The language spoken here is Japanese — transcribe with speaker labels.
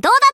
Speaker 1: どうだ